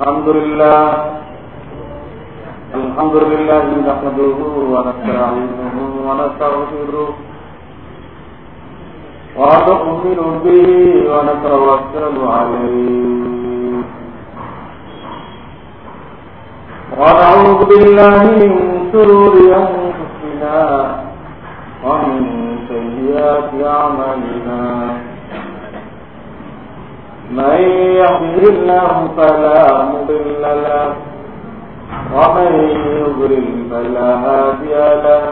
الحمد لله. الحمد لله نحمده ونستعينه ونستغفره ونؤمن به ونتوكل عليه. ونعوذ بالله من شرور أنفسنا ومن سيئات أعمالنا. من يهده الله فلا مضل له ومن يضلل فلا هادي له.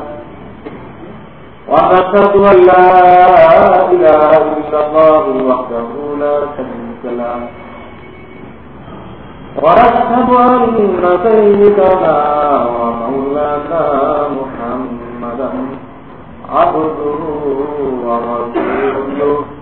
ونشهد أن لا إله إلا الله وحده لا شريك له. ونشهد أن سيدنا ومولانا محمدا عبده ورسوله.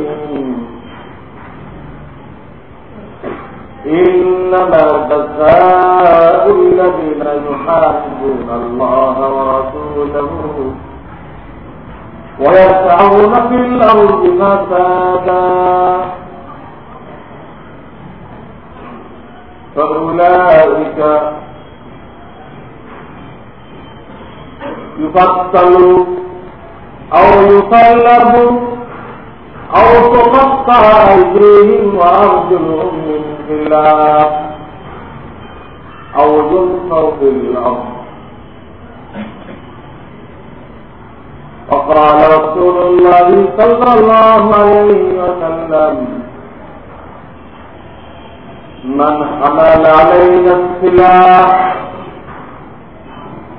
إنما جزاء الذين يحاربون الله ورسوله ويسعون في الأرض فسادا. فأولئك يقتلوا أو يصلبوا أو تقطع أيديهم وأرجلهم من خلاف أو ينفوا في الأرض وقال رسول الله صلى الله عليه وسلم من حمل علينا السلاح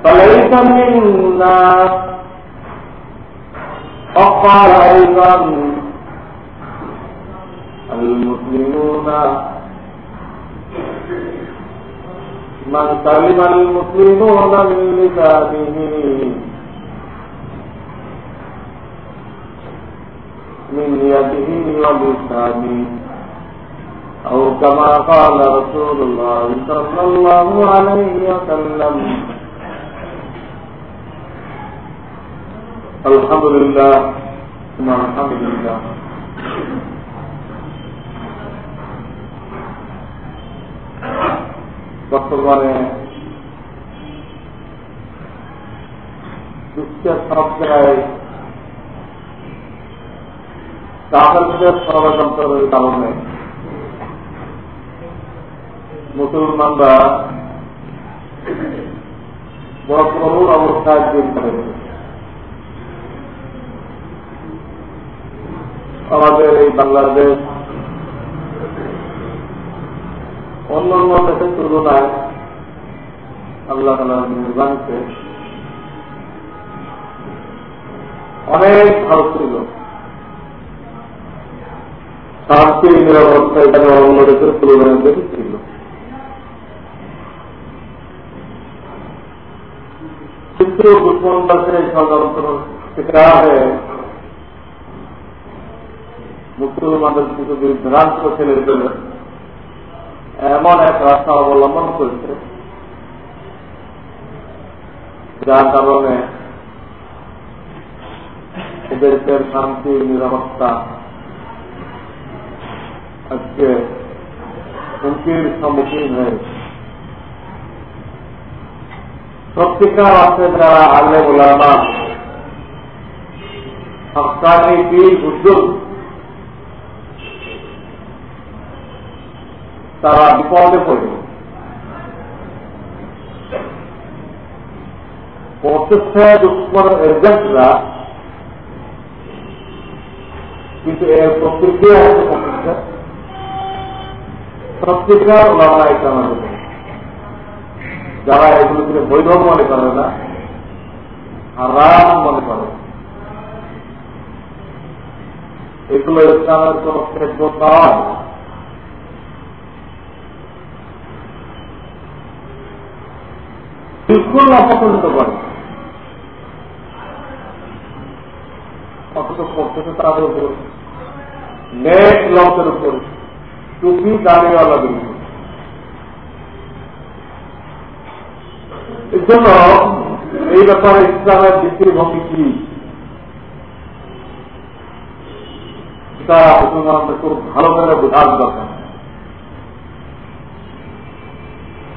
فليس منا. وقال أيضا المسلمون من سلم المسلمون من لسانه. من يده ولسانه أو كما قال رسول الله صلى الله عليه وسلم. الحمد لله. ثم الحمد لله. বর্তমানে সব জায়গায় কাগজের ষড়যন্ত্রের কারণে মুসলমানরা বড় করুণ অবস্থায় দিন করে আমাদের এই বাংলাদেশ অন্য দেশের তুলনায় আল্লাহ নির্বাণকে অনেক ভালো ছিল নিরাপত্তা এখানে অন্য দেশের তুলনায় ছিল। কিন্তু এই ষড়যন্ত্র শিকার হয়ে মুসলমানদের কিছু বিভ্রান্ত ছেলে এমন এক রাস্তা অবলম্বন করেছে, যার কারণে দেশের শান্তি, নিরাপত্তা আজকে হুমকির সম্মুখীন হয়েছে। সত্যিকার অর্থে যারা আলে ওলামা সরকারি বীর উদ্যোগ তারা বিপদে পড়ে। প্রত্যক্ষ দুষ্কর এজেন্টরা কিন্তু এর প্রতিক্রিয়া হচ্ছে সত্যিকার ওলামা এটা যারা এগুলোকে বৈধ মনে করে না, হারাম মনে করে। এগুলো ইসলামের কোন ক্ষেত্র নয়। বিলকুল অপছন্দ করে অথচ করতেছে তাদের উপর। নেট লকের উপর। টুপি দাঁড়িয়েওয়ালাদের উপর। এর জন্য এই ব্যাপারে ইসলামের দৃষ্টিভঙ্গি কি? তা মুসলমানদের খুব ভালো করে বোঝার দরকার।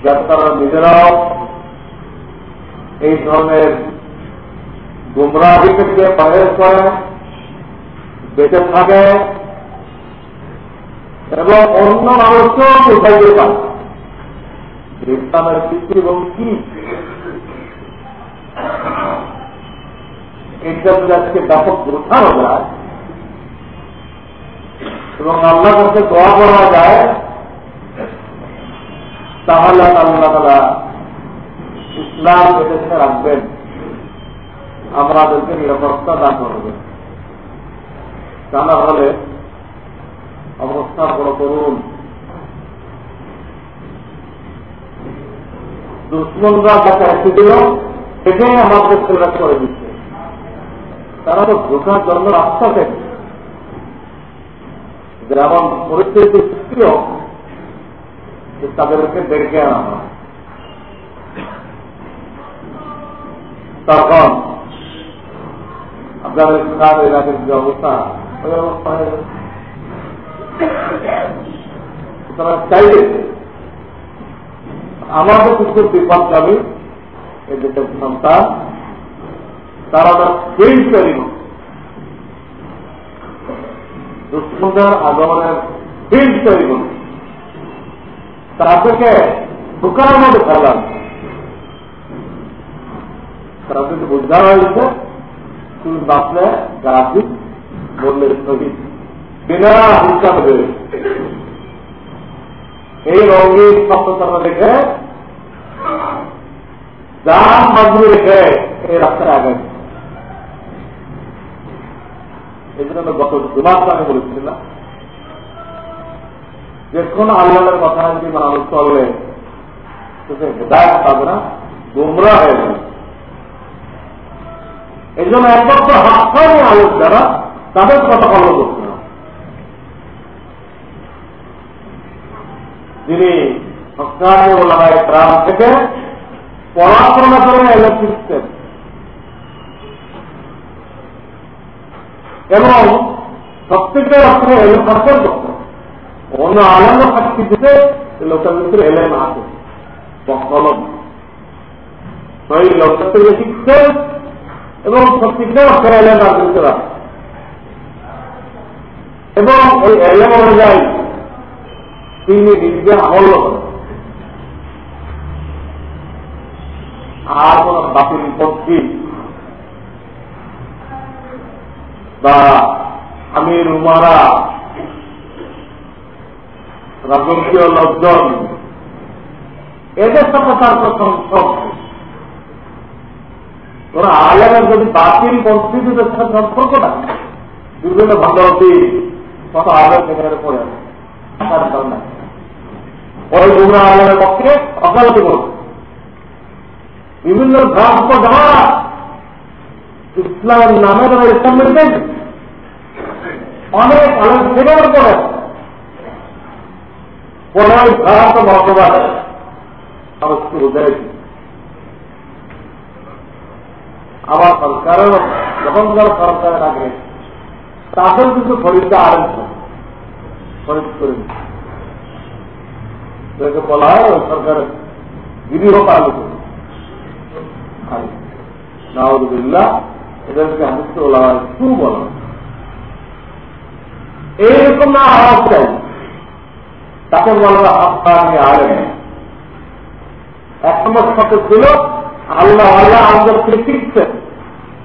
যাতে তারা নিজেরাও এই ধরনের গুমরাহি থেকে বাইরে করে, বেঁচে থাকে এবং অন্য মানুষকেও বোঝাইতে পারে ইসলামের দৃষ্টিভঙ্গি কি? এটা যদি আজকে ব্যাপক বোঝানো যায় এবং আল্লাহ কাছে দোয়া করা যায়, তাহলে আল্লাহ তারা ইসলাম এদেশে রাখবেন। আমাদেরকে নিরাপত্তা দান করবেন। তা না হলে অবস্থা বড় করুন। দুশ্মনরা যাকে এসেছিল সেটাই আমাদের সেটা করে দিচ্ছে। তারা তো ঢোকার জন্য রাস্তা থেকে যেমন পরিস্থিতি সৃষ্টি তাদেরকে ডেকে আনা হয়। তখন খারাপ এলাকার যে অবস্থা তারা চাইলে আমাদের কিছু বিপদগামী এই দেশের সন্তান, তারা ফিল্ড তৈরি দুশ্মনদের আগমনের ফিল্ড তৈরি করুন তাদেরকে ঢুকানোর মধ্যে ফেলান তাদেরকে বোঝানো হয়েছে, তুমি বাঁচলে গাছি বললে ছবি বিনা হিসাব এই রঙিন সত্যতা দেখে যান বাজবে রেখে এই রাস্তায় আগে এই জন্য গত দুমাস আমি বলেছিলাম, যে কোন আল্লাহের কথা যদি মানুষ চললে তো সে হেদায়ত পাবে না, গুমরা হয়ে যাবে। এই জন্য একমাত্র হাক্কানি আলোক যারা, তাদের কথা ফলো করতে হবে। প্রাণ থেকে পড়াশোনা করে এলে শিখতেন এবং প্রত্যেকটা অর্থে এলে প্রচার করতেন। অন্য আনন্দ সাক্ষী দিতে লোকের ভিতরে এলেন আছে। কলম সেই লোকটা থেকে শিখছেন এবং এলেন আর ভিতরে এবং ওই এলেন অনুযায়ী তিনি নিজে আমল আর কোন বাতিল পক্ষী বা আমির, উমারা রাজকীয় লোকজন এদের সাথে তার প্রথম সব কোন আলেমের যদি বাতিল পরিস্থিতিদের সাথে সম্পর্ক থাকে বিভিন্ন ভাগবতী কত আলেম সেখানে পড়ে আছে। ওই গুমরা আলেমের পক্ষে অকালতি করবে বিভিন্ন ভ্রান্ত যারা ইসলামের নামে তারা ইসলাম মেনটেন অনেক আলেম সেখানে পড়ে কোন ভ্রান্ত মতবাদ অবশ্য বুঝাইছি আমার সরকারের যখন যারা সরকারের আগে তাদের কিন্তু খরিদটা আরম্ভ খরিদ করে বলা হয় ওই সরকারের গিরি হোক আলোচনা এদেরকে হাদিসে বলা হয় সু বলা এইরকম না আওয়াজ চাই তাকে বলা হয় আফগানি আলেম। এক নম্বর শব্দ ছিল, আল্লাহ আল্লাহ আমাদেরকে শিখছেন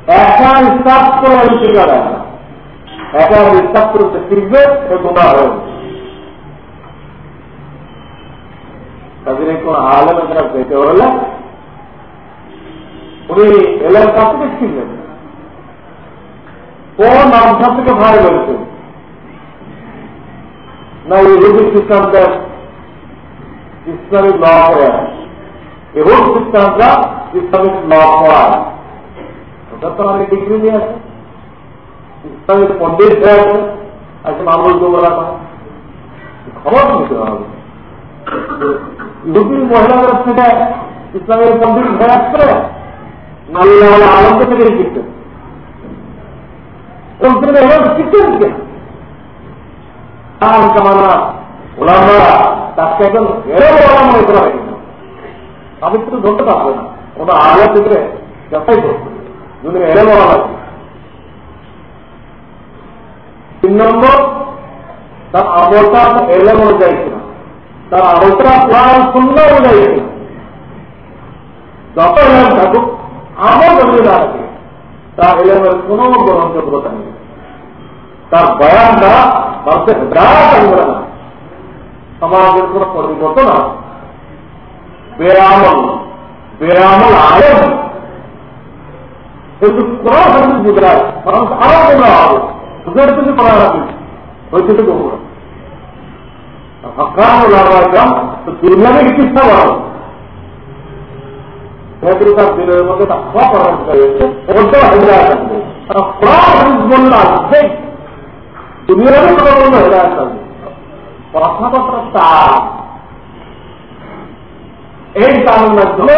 একা ইস্তাফ করে আমি শিখা দেয় না একা ইস্তাফ করতে সে হয়ে তাদের কোন আলেমের যেতে হলে উনি এলার কাছ শিখলেন কোন নামসা থেকে ভাই বলছেন? না ইহুদি খ্রিস্টানদের ইসলামিক ল করে এবং খ্রিস্টানরা ইসলামিক ল পড়ায়। ইসলামিক পন্ডিত হয়ে আছে আজকে মামুল গোবরা খবর নিতে হবে। ইহুদির মহিলাদের থেকে ইসলামের পন্ডিত হয়ে আসছে আল্লাহ আলম্ব থেকে শিখতেন। শিখতেন তার মনে হয় আমি ধরতে পারবে না। আলো থেকে তিন নম্বর, তার আমলটা এলেম অনুযায়ী ছিল। তার আমলটা কোরআন শূন্য অনুযায়ী ছিল। যত এলেম থাকুক, আমল যদি না থাকে, তার এলেমের কোন গ্রহণযোগ্যতা নেই। তার বয়ানটা মানুষের হৃদয় আনবে না সমাজের কোন পরিবর্তন আছে বেরামল বেরামল আলম কিন্তু কোরআন হাদিস বুঝরায় মানুষ আরও গোমরা হবে বুঝার থেকে কোরআন হাদিস ওই থেকে গোমরা হকান লাগাম তো দুনিয়াতে চিকিৎসা বাড়াবো তার দিনের মধ্যে তা সব করার হয়েছে ওটা হেদায় থাকবে কোরআন হাদিস বললে আসবে দুনিয়াতে কোনো কোনো হেদায় থাকবে কথাবার্তা তার এই কারণ মাধ্যমে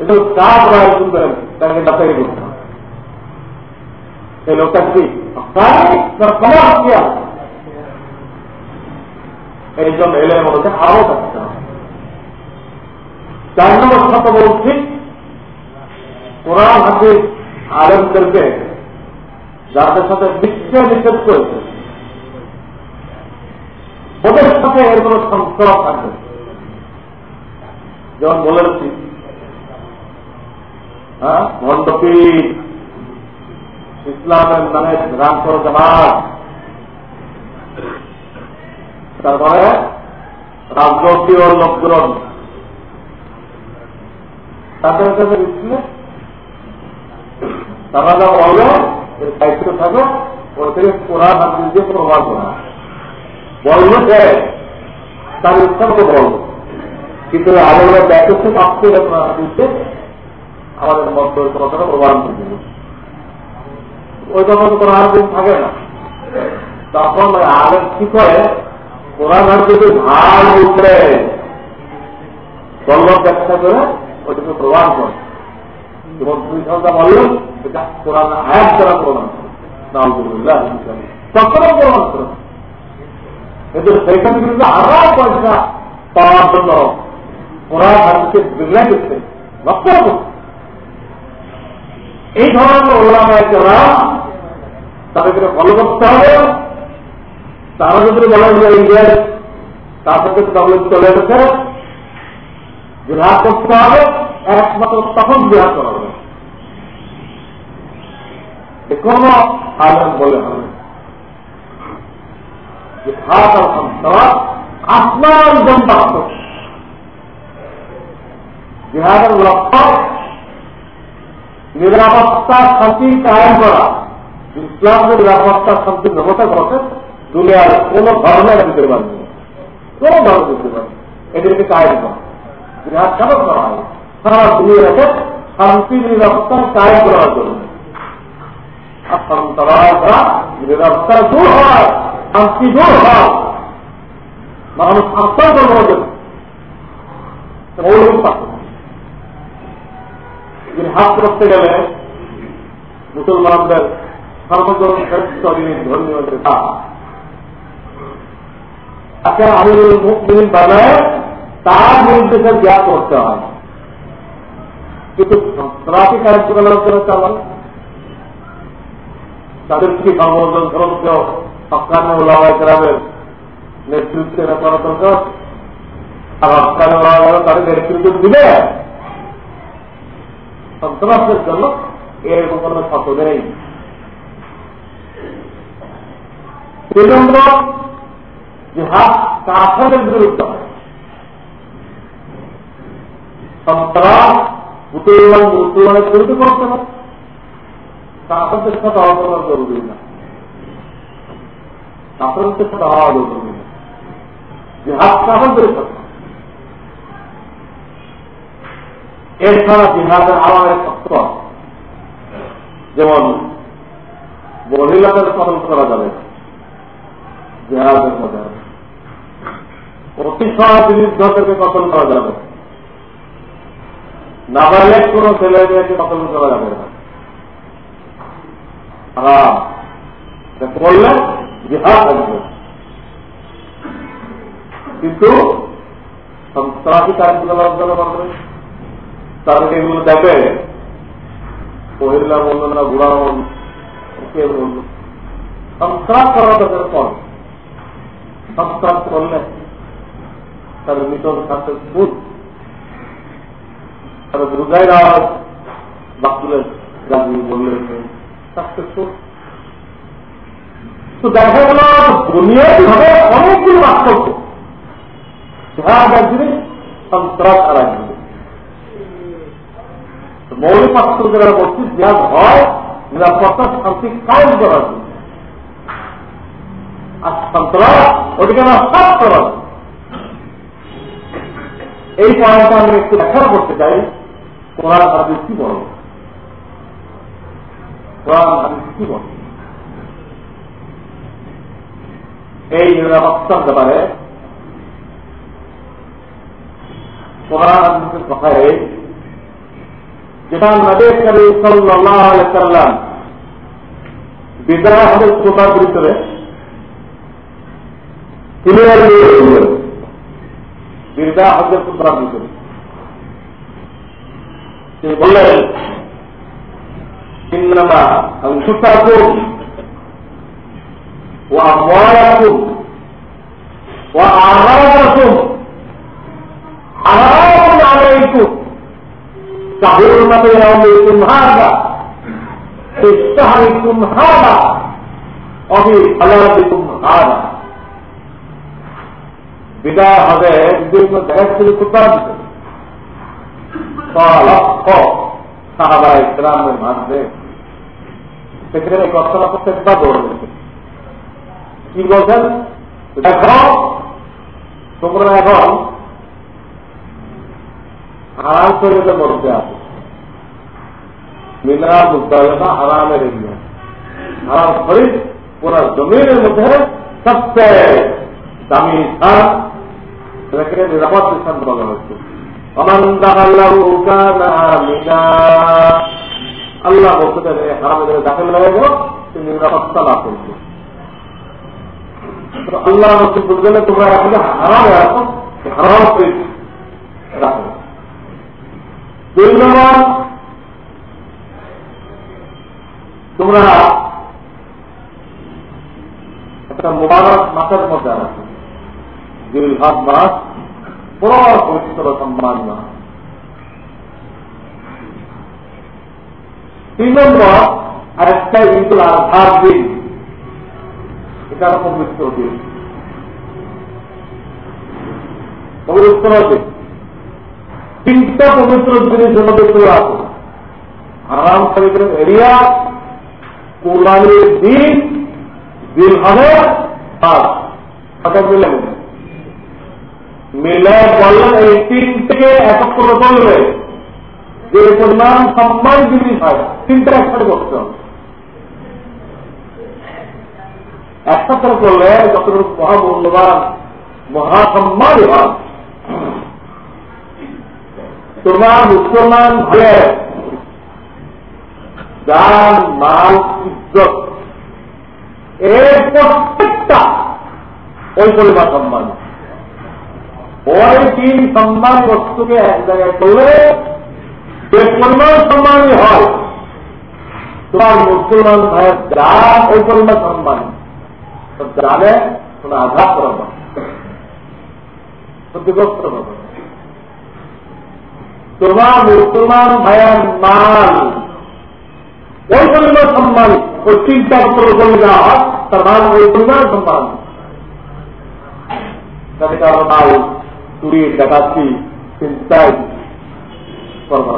এটা কাজ রায় শুনবেন তাকে ডাক্তারি করতে হবে। সেই লোকটা কি? এই জন্য এলের মধ্যে আরও চার নম্বর কথা বলছি, কোরআন হাতে আলেমদেরকে যাদের সাথে নিশ্চয় নিষেধ করেছে, ওদের সাথে এর কোন সংস্কার থাকবে যেমন বলেছি হ্যাঁ? ইসলামের নামে রামপুর জামাত। তারপরে রাজনৈতিক লোকজন। তাদের কাছে দিচ্ছিল তারা যা বলবে এর দায়িত্ব থাকো ওর থেকে কোরআন হাদিস দিয়ে প্রমাণ করা বলবে যে তার ইচ্ছা মতো বলবে। কিন্তু আলোরা ব্যাকস্য প্রাপ্ত দিচ্ছে আমাদের মধ্যে কথাটা প্রমাণ করে ওই তখন কোরআন হাদিস থাকে না। তখন আলেম কি করে? কোরআন হাদিসে ভাগ উঠলে বল্লভ ব্যাখ্যা করে, ওইটাকে প্রমাণ করে। এবং দুই ঘণ্টা বললেন, এটা কোরআন আয়াত প্রমাণ করে। প্রমাণ করে। কিন্তু আরও পয়সা পাওয়ার জন্য কোরআন বিগড়ে দিচ্ছে লক্ষ্য করছে এই ধরনের ওলামায়কেরা তাদেরকে ফলো করতে হবে। তারা যদি বলেন যে ইন্ডিয়ার তাদেরকে তাহলে চলে গেছে বিহার করতে হবে, একমাত্র তখন বিহার করা হবে। কোন আলেম বলে হবে জিহাদ আর সন্ত্রাস আসমান জন্মাত্ম জিহাদের লক্ষ্য নিরাপত্তা শান্তি কায়ন করা। ইসলামের নিরাপত্তা শান্তি ব্যবস্থা করতে দুনিয়ার কোন ধর্মের দিতে পারবে কোন ধর্ম দিতে পারবে এদেরকে কায়ন করা। কেন করা হয়। সারা শান্তি, নিরাপত্তা কায়ন করার জন্য। নিরাপত্তা দূর হয়, শান্তি দূর হয়। মানুষ আত্মার জন্য। মৌলিক হাত করতে গেলে মুসলমানদের সর্বজন শ্রেষ্ঠ যিনি ধর্মীয় নেতা। তাকে আমিরুল মুসলিম জ্ঞান করতে হয়। কিন্তু চালান তাদের কি সর্বজন শ্রেষ্ঠ সরকার ওলামায় গ্রামের নেতৃত্বে করা দরকার আর তাদের নেতৃত্ব দিবে সন্ত্রাসের জন্য এরকম কোন শত নেই। তিন নম্বর জিহাদ কাফের বিরুদ্ধে হয়। সন্ত্রাস মুসলমান মুসলমানের বিরুদ্ধে করতে হবে কাফেরদের সাথে হওয়া জরুরি না। কাফেরদের সাথে হওয়া জরুরি না। জিহাদ কাফেরদের সাথে। এছাড়া জিহাদের আরও এক শক্ত যেমন, মহিলাদের কতল করা যাবে, জেহাদের বিরুদ্ধকে কতল করা যাবে? নাবালেক কোন ছেলে মেয়েকে কতল করা যাবে? না করলে জেহাদ হবে কিন্তু সন্ত্রাসী কার্যকলাপ করবে তাদেরকে এগুলো দেখে? মহিলা বলল না, বুড়া বলল কে বলল। সংস্কার করা তাদের পর সংস্কার করলে তাদের মৃতর সাথে সুদ তাদের বুঝাই দেওয়া বাকুলের গাড়ি বললেন সাকসেসফুল তো। দেখা গেল, দুনিয়ায় ভাবে অনেকগুলো বাস্তব। একদিনে সন্ত্রাস আর একদিনে মৌলিক পাত্র যারা বলছি জিহাদ হয় নিরাপত্তা শান্তি কায়ম করার জন্য আর সন্ত্রাস ওটিকে নষ্ট করার এই পয়েন্টটা আমি একটু ব্যাখ্যা করতে চাই। কোরআন হাদিস কি বল কোরআন হাদিস কি বল এই নিরাপত্তার ব্যাপারে কোরআন হাদিসের কথায় যেটা নবী করিম সাল্লাল্লাহু আলাইহি সাল্লাম বিদায় হজরত কোথার ভিতরে তিনি বিদায় হজরত কোথার ভিতরে তিনি বললেন إنما أنفسكم وأموالكم وأعراضكم حرام عليكم كحرمة يومكم هذا في شهركم هذا وفي بلدكم هذا বিদায় হবে বিভিন্ন জায়গা থেকে কোথাও দিতে লক্ষ সাহাবা ইসলামের মাঝে সেখানে কথাটা প্রত্যেকবার দৌড় কি বলছেন দেখো তোমরা এখন হারাম শরীরের মধ্যে আছে মিনা মুদ্দালতা হারামের এরিয়া হারাম শরীর পুরা জমিনের মধ্যে সবচেয়ে দামি স্থান সেটাকে নিরাপদ স্থান বলা হচ্ছে আল্লাহ বলতে হারামের দাখিল গেল তিনি নিরাপত্তা লাভ করছে আল্লাহ নসিব বলবেন তোমরা আসলে হারামে হারাম দুই তোমরা একটা মোবারক মাসের মধ্যে রাখো জিলহাদ মাস বড় পবিত্র সম্মান মাস তিন নম্বর, আরেকটা ঈদুল আজহার দিন। এটা দিন। দিন। তিনটা পবিত্র জিনিসের মধ্যে চলে আসে আরাম শরীফের এরিয়া কোরবানির দিন দিন হবে মিলে বললেন এই তিন থেকে একক করে বলবে যে পরিমাণ সম্মান জিনিস হয় তিনটা একসাথে করতে হবে। একসাথে করলে যতটুকু মহামূল্যবান মহাসম্মান তোমার মুসলমান যান মাল ইজ্জত, এর প্রত্যেকটা ওই পরিমাণ সম্মান। ওই তিন সম্মান বস্তুকে এক জায়গায় করলে যে পরিমাণ সম্মানই হয়, তোমার মুসলমান ভাইয়ের যান ওই পরিমাণ সম্মান জানে, কোনো আঘাত করা ক্ষতিগ্রস্ত হবে তোমার মুসলমান ভাইয়ার মাল। ওই পরিমাণ সম্মান, ওই চিন্তা করে দেওয়া তার মাল ওই পরিমাণ সম্মান। তাদের কারও মাল চুরি ডাকাতি চিন্তাই না।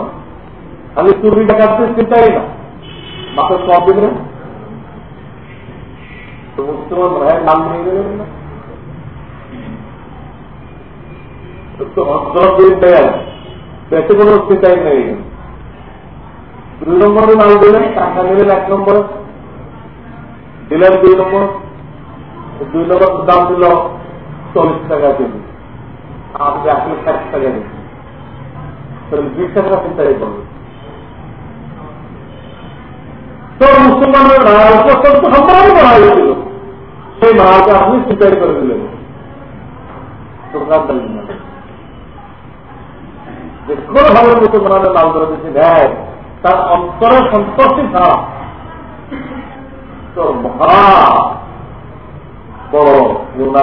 খালি সব দিবেন মুসলমান ভাইয়ের নাম নিয়ে গেলেন না। বেঁচে কোনো চিন্তাই নেই। দুই নম্বরে মাল দিলেন টাকা নিলেন এক নম্বরে। দিলেন দুই নম্বর। দুই নম্বর দাম দিল চল্লিশ টাকা কেজি। আপনি আসলে ষাট টাকা দিন বিশ টাকা চিন্তাই করবে তো মুসলমানের অত্যন্ত সম্পর্ক করা হয়েছিল সেই মালকে আপনি চিন্তাই করে দিলেন। দিলেন না। যে কোনোভাবে মুসলমানের মাল ধরে দিচ্ছে দেয় তার অন্তরে সন্তুষ্টি ছাড়া। তো মহা গুণা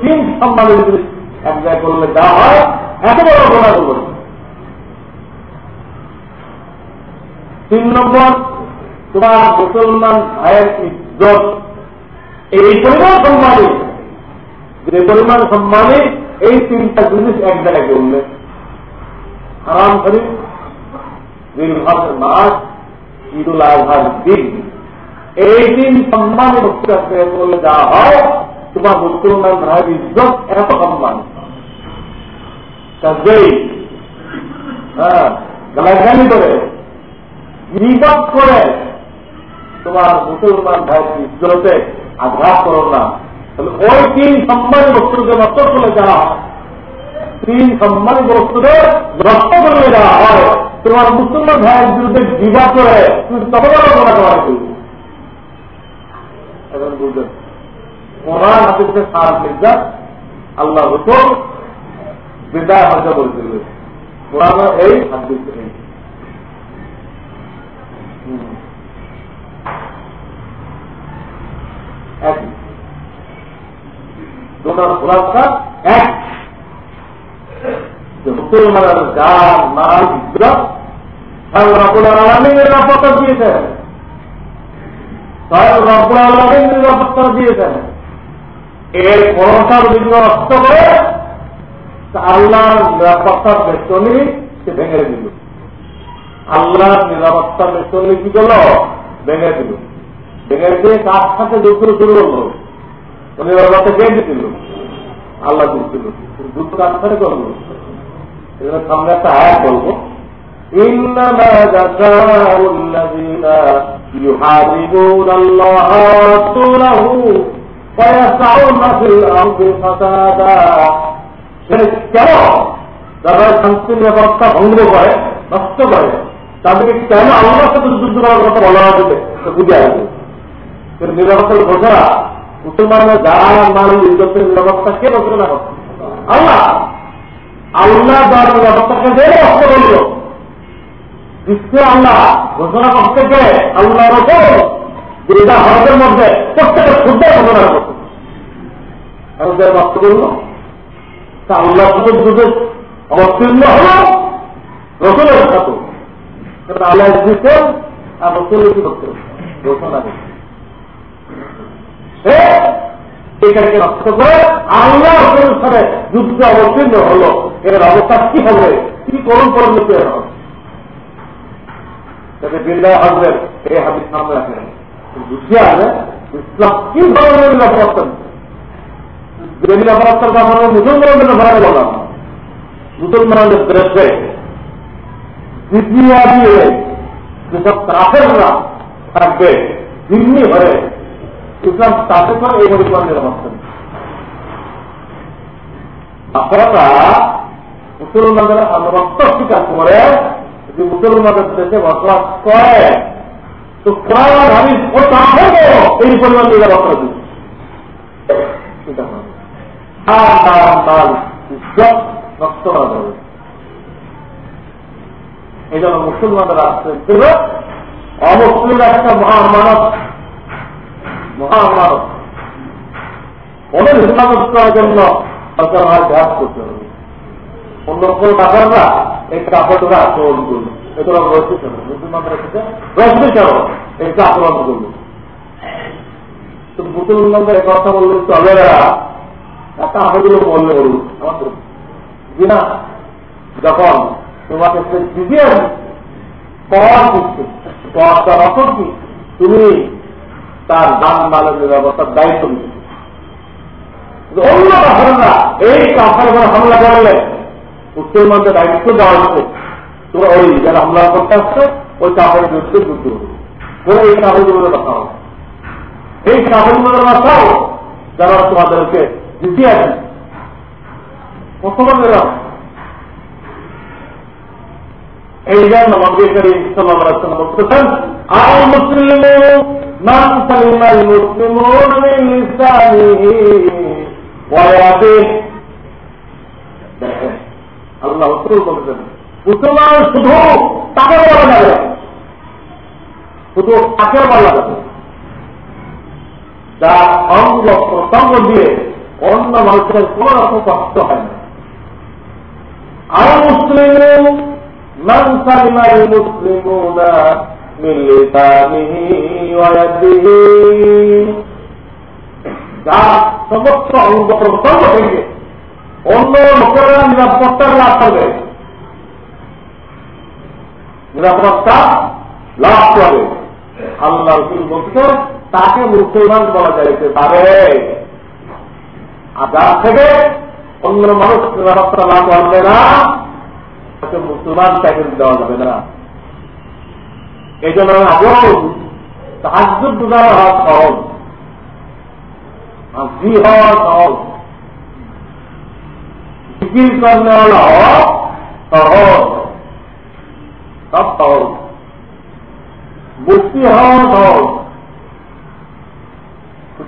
তিন সম্মানের যদি এক করলে দেওয়া হয়, এত বড় গুণা তিন নম্বর, তোমার মুসলমান ভাইয়ের ইজ্জত। এই পরিমাণ সম্মানে, যে পরিমাণ এই তিনটা জিনিস এক জায়গায় করলে হারাম শরীফ দীর্ঘাসের মাস ঈদুল আজহার দিন। এই দিন সম্মানে বলে দেওয়া হয়, তোমার মুসলমান ভাইয়ের ইজ্জত এত সম্মান। হ্যাঁ গালাগালি করে নিবাদ করে তোমার মুসলমান ভাইয়ের ইজ্জতে আঘাত করো না। তাহলে ওই তিন সম্মানী বস্তুকে নষ্ট করে দেওয়া তিন সম্মানী বস্তুদের নষ্ট করে দেওয়া হয়, তোমার মুসলমান ভাইয়ের বিরুদ্ধে বিবাহ করে, তুমি তখন আলোচনা করা করবে এখন বুঝলেন। কোরআন হাদিসের সার নির্যাত আল্লাহ হুকুম, বিদায় হজা করে দিবে কোরআন এই হাদিস এই এক দুটার খোলাসা এক। মুসলমানের আলমী নিরাপত্তা দিয়েছেন। নিরাপত্তা দিয়েছেন। এর করে নিরাপত্তার সে ভেঙে দিল। কি করল? ভেঙে দিল। ভেঙে দিয়ে কার সাথে যুদ্ধ শুরু করল নিরাপত্তা কে দিছিল আল্লাহ দিচ্ছিল যুদ্ধ কার সাথে করলো এজন্য সামনে একটা আয়াত বলবো إنما جزاء الذين يحاربون الله ورسوله ويسعون في الأرض فسادا কেন যারা শান্তি নিরাপত্তা ভঙ্গ করে নষ্ট করে তাদেরকে কেন আল্লাহর সাথে যুদ্ধ করার কথা বলা হবে তো বুঝে আসবে নিরাপত্তার ঘোষণা মুসলমানের যারা মাল ইজ্জতের নিরাপত্তা কে ঘোষণা করছে আল্লাহ। আল্লাহ যার নিরাপত্তাকে যে নষ্ট করল বিশ্বে আল্লাহ ঘোষণা করতে কে আল্লাহর ওপর যেটা ভারতের মধ্যে প্রত্যেকের শুদ্ধ ঘোষণা করছে ভারতের নষ্ট করল তা আল্লাহ শুধু যুগে অবতীর্ণ হল রসুলের সাথে। আল্লাহ আর রসুল কি করতে ঘোষণা করছে এটাকে নষ্ট করে আল্লাহ সাথে যুদ্ধ অবতীর্ণ হলো। এর অবস্থা কি হবে? কি করুন পরিণতি হবে তাকে বিল্লাহ হাজবের এই হাবির সামনে রাখেন থাকবে, জিম্মি হয়ে ইসলাম তাতে করে এই পরিমাণ নিরাপত্তা আপনারা মুসলমানদের রক্ত স্বীকার করে যদি মুসলমানদের দেশে বসবাস করে। তো কোরআন ও তাহলে এই পরিমাণ দিচ্ছে নষ্ট করা যাবে। এই জন্য মুসলমানরা আসতে ছিল অমুসলিম একটা মহামানব ওদের হেফাজত করার জন্য সরকার ঘাস করতে হবে। অন্য কোনো এই কাপড়টা আক্রমণ কাছে রয়েছে কেন এটা আক্রমণ তো মুসলমানদের কথা বললে চলে একটা আহগুলো বললে বলুন আমাদের যখন তোমাকে সে দিদিয়ে কর দিচ্ছে কি? তুমি তার দান মালের ব্যবস্থার দায়িত্ব নিচ্ছে অন্য কাফাররা এই কাফার করে হামলা করলে মুসলমানদের দায়িত্ব দেওয়া হচ্ছে। তোমরা ওই যারা হামলা করতে আসছে, ওই কাপড়ের বিরুদ্ধে যুদ্ধ করবে করে এই কাপড়গুলোর কথা হবে। এই কাপড়গুলোর কথাও যারা তোমাদেরকে দিতে আছে কতবার এই জন্য নবী করিম সাল্লাল্লাহু বলতেছেন আর মুসলিম মান সালিমাল মুসলিমুন মিন লিসানিহি ওয়া ইয়াদিহি আল্লাহ রাসূল বলেছেন মুসলমান শুধু তাকে বলা যাবে শুধু তাকে বলা যাবে যার অঙ্গ প্রসঙ্গ দিয়ে অন্য মানুষের কোন রকম কষ্ট হয় না আর মুসলিম من سلم المسلمون من لسانه ويده যার সমস্ত অঙ্গ প্রত্যঙ্গ থেকে অন্য লোকেরা নিরাপত্তার লাভ করবে নিরাপত্তা লাভ করে আল্লাহ রসুল বলছে তাকে মুসলমান বলা যাইতে পারে আর যার থেকে অন্য মানুষ নিরাপত্তা লাভ করবে না তাকে মুসলমান ট্যাগেল দেওয়া যাবে না এই জন্য আমি আগেও সাহায্য দুবার হওয়া সহজ। হাসি হওয়া সহজ। জিকির করলে সহজ। সব সহজ। মুক্তি হওয়া সহজ।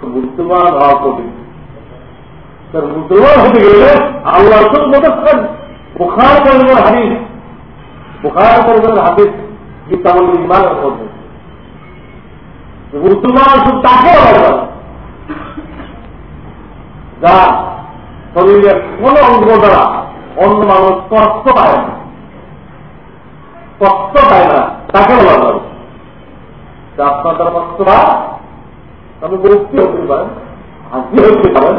মুসলমান হওয়া কঠিন মুসলমান হতে গেলে আল্লাহ মদত বুখার পরিবার হাদিস। বুখার পরিবার হাদিস। শরীরের কোন অঙ্গ দ্বারা অন্য মানুষ কষ্ট পায় না। কষ্ট পায় না তাকে বলা যাবে আপনার দ্বারা কষ্ট পায়, তবে হতে পারেন হাসি হতে পারেন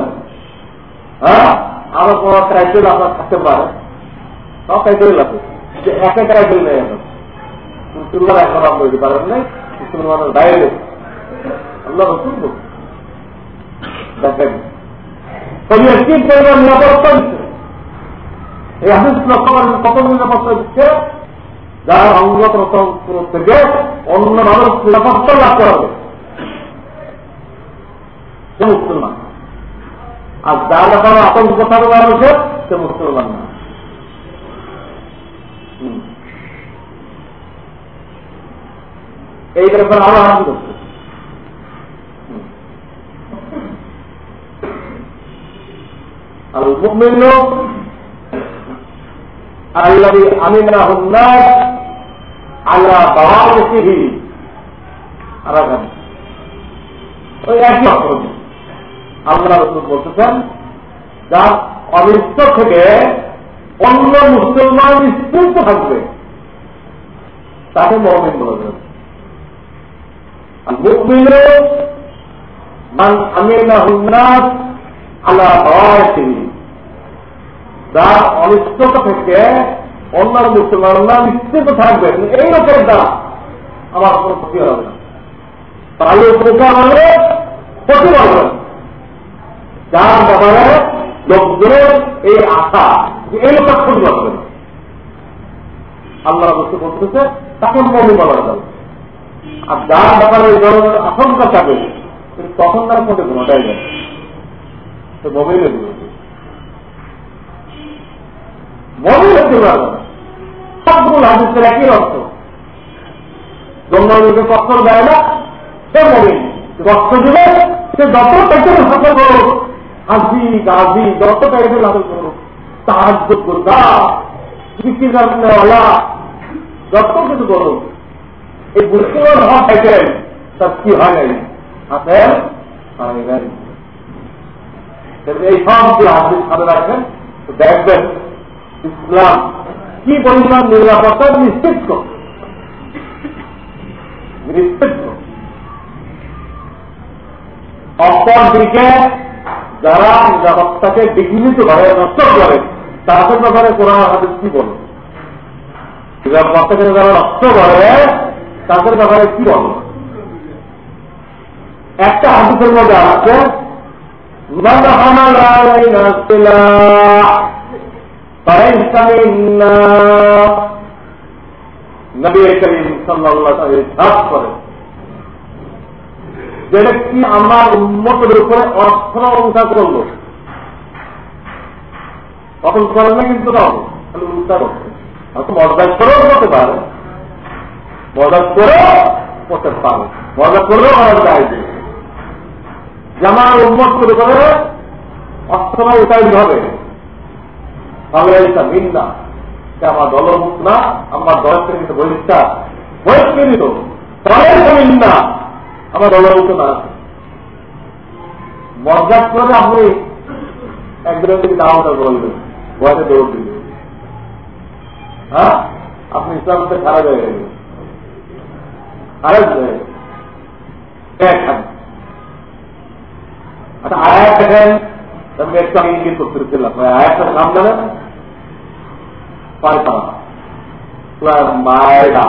হ্যাঁ? আমার কোন ক্রাইটেরিয়া আপনার থাকতে পারে। সব ক্রাইটেরিয়া লাগবে যে একা ক্রাইটেরিয়া মুসলমান এখন দিচ্ছে? যার থেকে অন্য মানুষ নিরাপত্তা লাভ করাবে। সে মুসলমান। আর যার ব্যাপারে আতঙ্ক থাকবে মানুষের, সে মুসলমান না। এই ব্যাপারে আরও আনন্দ আর উপমিন্ন আল্লাহ আমিনা হুন্নাস আল্লাহ বাবা সিহি আরাধান ওই একই অপরাধ আল্লাহ রসুল বলতেছেন যা অমৃত থেকে অন্য মুসলমান নিশ্চিন্ত থাকবে, তাকে মহমিন বলা যাবে। মান অনিষ্টতা থেকে অন্য মুসলমানরা নিশ্চিত থাকবে। এই রকমের দ্বারা আমার কোনো ক্ষতি হবে না। তাহলে উপকার হবে ক্ষতি হবে যার ব্যাপারে লোকজনের এই আশা এই লোকটা ক্ষতি হবে আল্লাহ বস্তু বলতেছে, তাকে মমি বলা যাবে আর যার ব্যাপারে এই ধরনের আশঙ্কা থাকে তখন তার ক্ষতি কোনোটাই নেই। তো মোবাইলে দেয় না, সে দিলে সে যত যত কিছু করো এই বুঝতে হওয়া টাইপের তার কি হয় নাই। হাতের এই সব যে হাদিস সামনে রাখবেন দেখবেন ইসলাম কি পরিমাণ নিরাপত্তা নিশ্চিত কর নিশ্চিত কর অপরদিকে যারা নিরাপত্তাকে বিঘ্নিত করে নষ্ট করে, তাদের ব্যাপারে কোরআন হাদিস কি বলে নিরাপত্তাকে যারা নষ্ট করে তাদের ব্যাপারে কি বলে? একটা হাদিসের মধ্যে আছে যে ব্যক্তি আমার উন্মতের উপরে অস্ত্র উঠা করল? তখন করে না কিন্তু উল্টা করছে হয়তো মর্যাদা করেও করতে পারে। মর্যাদা করেও করতে পারে মর্যাদা করলেও করা যায় যে। আমার উন্মত করে করে অস্ত্র উঠাই হবে। তাহলে এটা ভিন না আমার দলমুখ না, আমার দলের কিন্তু বহিষ্কার। বহিষ্কৃত দলের ভিন না আমার দলমুখ না। মর্যাদ করে আপনি একদিনের থেকে দাওয়াটা বলবেন। ভয়তে দৌড় দিবেন। হ্যাঁ? আপনি ইসলামকে খারাপ হয়ে গেলেন। খারাপ হয়ে আচ্ছা আয়াত দেখেন আমি একটু আমি ইঙ্গিত করতেছিলাম আয়াতটার নাম জানেন পায়পাড়া সুরায় মায়দা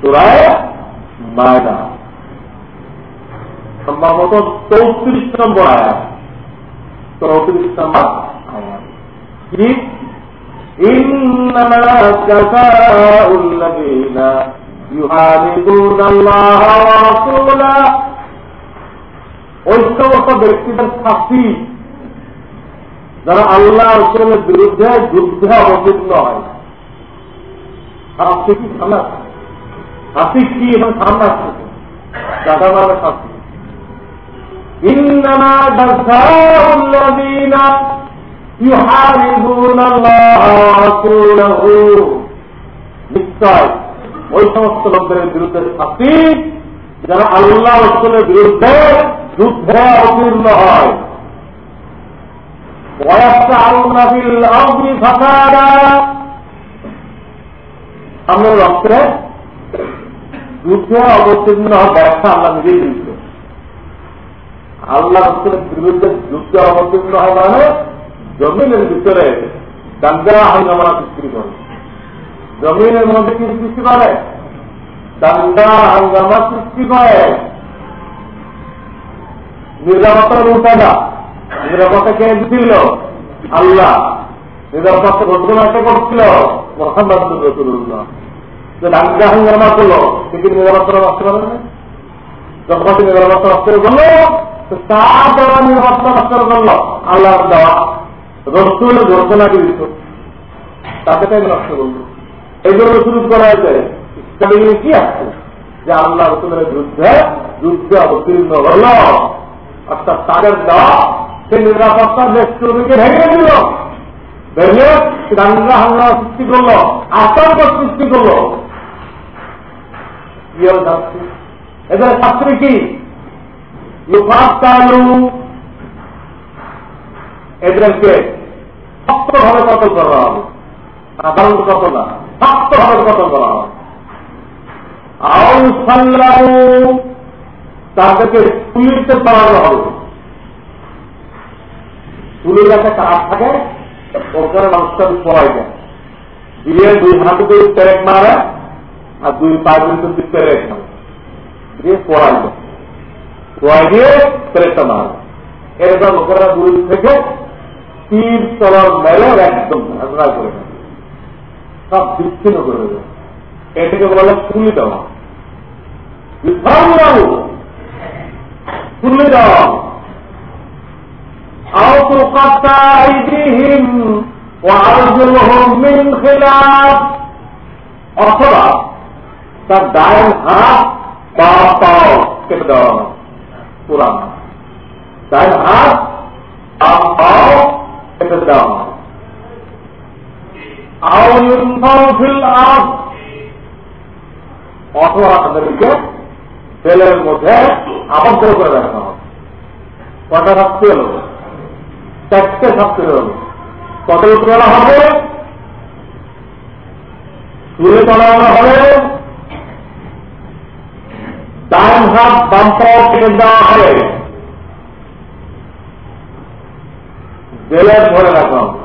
সুরায় মায়দা সম্ভবত চৌত্রিশ নম্বর আয়াত চৌত্রিশ নম্বর আয়াত কি إنما جزاء الذين يحاربون الله ورسوله ওই সমস্ত ব্যক্তিদের শাস্তি যারা আল্লাহ রসুলের বিরুদ্ধে যুদ্ধে অবতীর্ণ হয় শাস্তি কি ঠান্ডা শাস্তি কি এবং ঠান্ডা দাদা মানে শাস্তি إنما جزاء الذين يحاربون الله ورسوله নিশ্চয় ওই সমস্ত লোকদের বিরুদ্ধে শাস্তি যারা আল্লাহ রসুলের বিরুদ্ধে যুদ্ধে অবতীর্ণ হয়। আমরা অবতীর্ণ ব্যবসা আমরা নিজেই আল্লাহ রসুলের বিরুদ্ধে যুদ্ধে অবতীর্ণ হয় মানে জমিনের ভিতরে দাঙ্গা হাঙ্গামা বিক্রি করে জমিনের মধ্যে কি সৃষ্টি করে? দাঙ্গা, হাঙ্গামা সৃষ্টি করে। নিরাপত্তার উপাদা নিরাপত্তা কে দিল? আল্লাহ। নিরাপত্তা কে করছিল? মোহাম্মদ রসুল্লাহ। যে দাঙ্গা, হাঙ্গামা করল, সে কি নিরাপত্তা নষ্ট করে না? যখন নিরাপত্তা নষ্ট করল তার দ্বারা নিরাপত্তা নষ্ট করল। আল্লাহর দেওয়া। রসুল ঘোষণা দিত। তাকে তাই নষ্ট করল। এই জন্য শুরু করা হয়েছে। ইসলামী কি আছে? যে আল্লাহ রসুলের বিরুদ্ধে যুদ্ধে অবতীর্ণ হল। অর্থাৎ তাদের দেওয়া সে নিরাপত্তা দেশকে ভেঙে দিল। ভেঙে দাঙ্গা হাঙ্গা সৃষ্টি করল, আতঙ্ক সৃষ্টি করল। এদের শাস্ত্রী কি? এদেরকে শক্তভাবে কতল করা হবে। সাধারণ কত না। শক্তভাবে কতল করা হবে। আউ তাদেরকে পুলিশে চালানো হবে। চুলের কাছে কাজ থাকে, ওখানে মানুষটা পড়াই যায়। দিয়ে দুই দুই পেরেক মারে, আর দুই পা কিন্তু পেরেক মারে। দিয়ে পড়াই যায়। পড়াই দিয়ে পেরেকটা মারে। এরকম লোকেরা দূর থেকে তীর, তলার মেলে একদম ঝাঁকড়া করে সব বিচ্ছিন্ন করে দেবে এটাকে বলে তুলি দেওয়া তুলে দেওয়া أو تقطع أيديهم وأرجلهم من خلاف অথবা তার ডাইন হাত বা পাও কেটে দেওয়া পুরান ডাইন হাত বা পাও কেটে দেওয়া আও ফিল আপ অথবা তাদেরকে তেলের মধ্যে আবদ্ধ করে রাখা হবে। কটা রাখতে হলো? চারটে শাস্তি হবে কতল তোলা হবে? তুলে তোলানো হবে? ডান হাত বাম পাও কেটে দেওয়া হবে। জেলে ধরে রাখা হবে।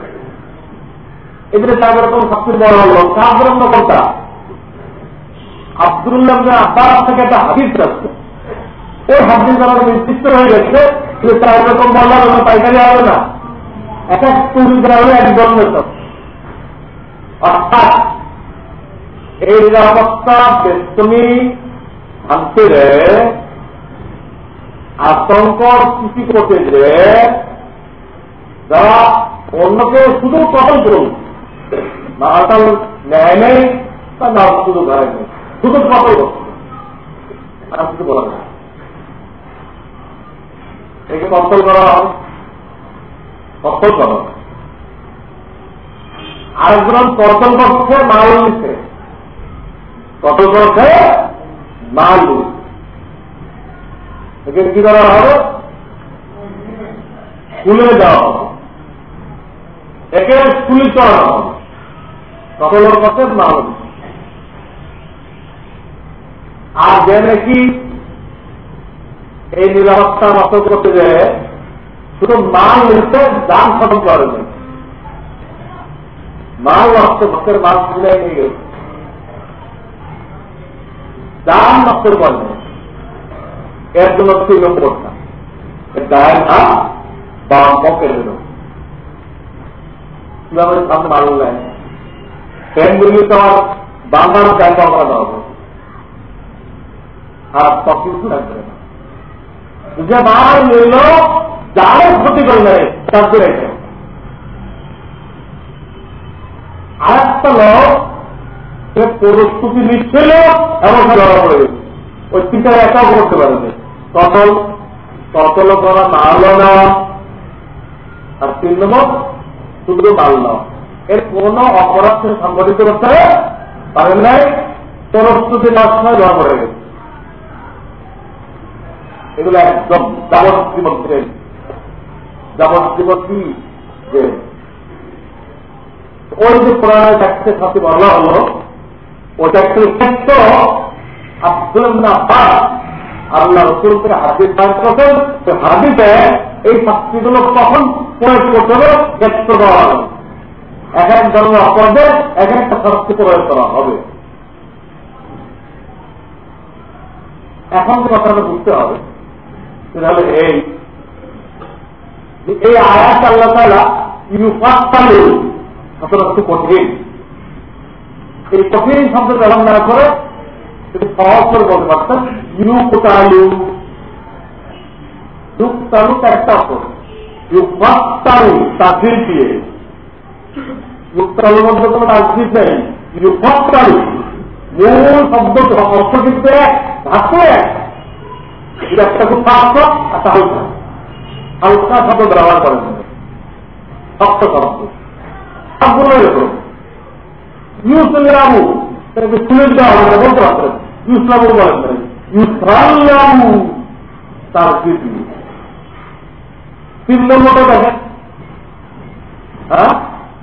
এদের তাদের কোন সবচেয়ে বড় হল। কার জন্য কোনটা আব্দুল্লাহ আব্বাস থেকে একটা হাদিস আসছে ওই হাদিস আমাদের নির্দিষ্ট হয়ে গেছে যে তার এরকম বলার জন্য পাইকারি হবে না। এক এক করা হলে এক ধরনের অর্থাৎ এই নিরাপত্তা বেষ্টনী ভাঙতে আতঙ্ক সৃষ্টি করতে যে যারা অন্যকে শুধু কখন করুন না আতাল নেয় নেই শুধু নেই। শুধু বলা। যায় একে কন্ট্রোল করা কন্ট্রোল করা আরেকজন কন্ট্রোল করছে, মাল নিচ্ছে কন্ট্রোল করছে, মাল একে কি করা হবে? স্কুলে দেওয়া হবে। একে স্কুলে চড়ানো হবে। কন্ট্রোল করছে মাল আর যে নাকি এই নিরাপত্তা নষ্ট করতে যে শুধু মাল নিতে দাম খতম করেন মাল নষ্ট ভক্তের মাল তুলে নিয়ে গেছে দাম নষ্ট করেন এর জন্য তিন নম্বর না গায়ের নাম বাম পকের জন্য সামনে মাল নেয় ফ্যানগুলি তো আমার বাংলার গায়ে করা হবে আর কিছু থাকবে না। যে মাল নিল যার ক্ষতি করবে তার করে আর একটা লোক, সে প্রস্তুতি নিচ্ছিল এমন ধরা পড়ে গেছে। ওই তিনটা একাও করতে পারে ততল ততল করা না হলো না আর তিন নম্বর, শুধু মারল এর কোন অপরাধ সংগঠিত করতে পারেন নাই প্রস্তুতি নষ্ট ধরা পড়ে গেছে। এগুলো একদম যাবজ্জীবন ট্রেন যাবজ্জীবন কি যে ওই যে পুরাণের চারটে সাথে বলা হলো, ওটা একটু ক্ষেত্র আব্দুল আল্লাহ রসুল থেকে হাদিস পাঠ করছেন। হাদিসে এই শাস্তিগুলো কখন প্রয়োগ করতে হবে? ক্ষেত্র দেওয়া হবে এক এক ধরনের অপরাধে এক একটা শাস্তি প্রয়োগ করা হবে। এখন কথাটা বুঝতে হবে তাহলে এই এই আয়াত আল্লাহ তালা ইউফাস্তালু আসলে একটু কঠিন। এই কঠিন শব্দ ব্যবহার না করে সহজ করে বলতে পারতেন ইউপতালু ইউপতালু একটা অক্ষর ইউফাস্তালু তাফির দিয়ে। ইউপতালুর মধ্যে কোনো তাফির নেই। ইউফাস্তালু মূল শব্দ অর্থ কিন্তু এক একটা খুব শক্ত একটা হালকা। হালকা শব্দ ব্যবহার করেন শক্ত শব্দ। তার তিন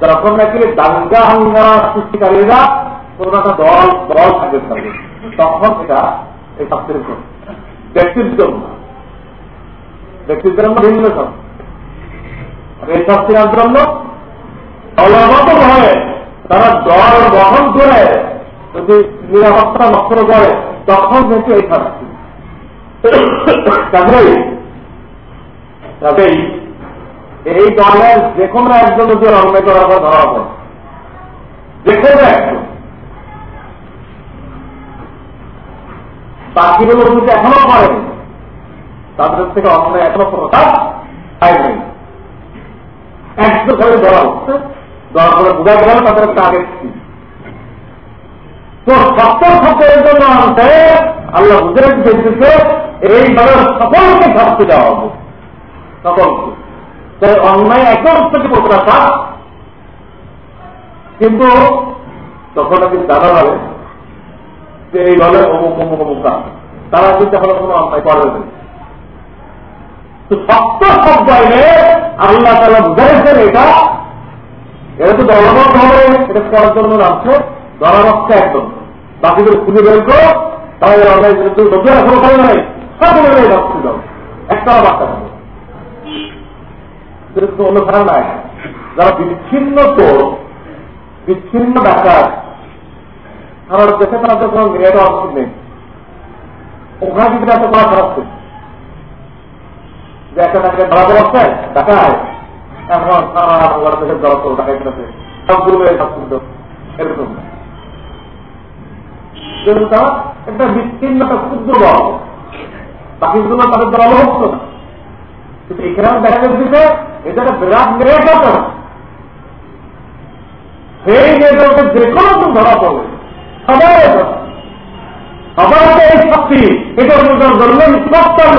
যখন নাকি দাঙ্গা হাঙ্গামা সৃষ্টিকারীরা কোন একটা দল দল থাকে তখন এটা এই শাস্তির ব্যক্তির জন্য ব্যক্তির জন্য ভিন্ন শব্দ এই শাস্তির জন্য অলগত ভাবে তারা দল গঠন করে যদি নিরাপত্তা নষ্ট করে, তখন কিন্তু এই শাস্তি কাজেই এই দলের যে কোনো একজন যদি অন্যায় করার পর ধরা হয় যে কোনো একজন। বাকিগুলো যদি এখনও করেনি। তাদের থেকে অন্যায় এখনও প্রকাশ পায়নি। একশো ধরে হচ্ছে ধরা করে বোঝা গেল তাদের টার্গেট তো সত্তর সত্তরের জন্য আনতে আল্লাহ বুঝে এই দলের সকলকে শাস্তি দেওয়া হবে। সকলকে। তাই অন্যায় একর থেকে প্রত্যাশা কিন্তু তখন আপনি জানা যাবে যে, এই দলের অমুক অমুক অমুক তারা কিন্তু এখন কোনো অন্যায় করবে তো শব্দ এনে আল্লাহ বুঝাইছেন এটা। এটা তো দলবদ্ধ হবে এটা করার জন্য রাখছে একদম। বাকিদের খুঁজে বের করো। তাহলে নতুন নাই রাখতে যাও একটা বার্তা হবে অন্য খারাপ নাই। যারা বিচ্ছিন্ন তো বিচ্ছিন্ন ডাকাত আমার দেশে তারা তো কোনো মেয়েটা অসুখ নেই। ওখানে কিন্তু এত করা খারাপ যে একটা তাকে ধরা পড়ছে দেখায় এখন সারা বাংলার থেকে ধরা পড়ো টাকা কিনতে সবগুলো এরকম। কিন্তু তারা একটা বিচ্ছিন্ন, একটা ক্ষুদ্র বাকিগুলো তাদের দ্বারা হচ্ছে না। কিন্তু এখানে দেখা যাচ্ছে এটা বিরাট কথা সেই মেয়েটাকে যে কোনো ধরা পড়বে সবাই সবার এই শক্তি এটা ধরলেন সপ্তাহ